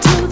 to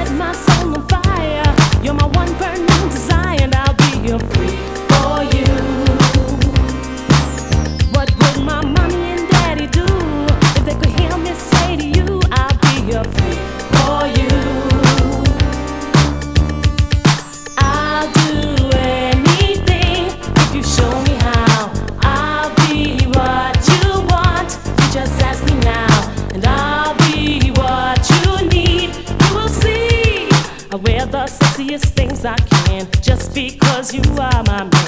I can just because you are my man.